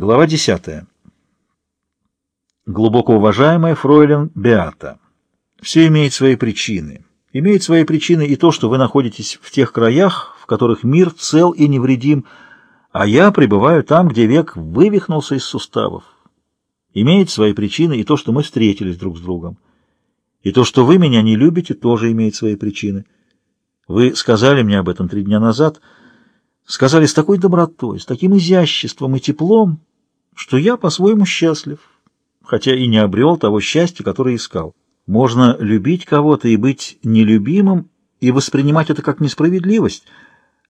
Глава 10. Глубоко уважаемая фройлен Беата, все имеет свои причины. Имеет свои причины и то, что вы находитесь в тех краях, в которых мир цел и невредим, а я пребываю там, где век вывихнулся из суставов. Имеет свои причины и то, что мы встретились друг с другом. И то, что вы меня не любите, тоже имеет свои причины. Вы сказали мне об этом три дня назад, сказали с такой добротой, с таким изяществом и теплом, что я по-своему счастлив, хотя и не обрел того счастья, которое искал. Можно любить кого-то и быть нелюбимым, и воспринимать это как несправедливость —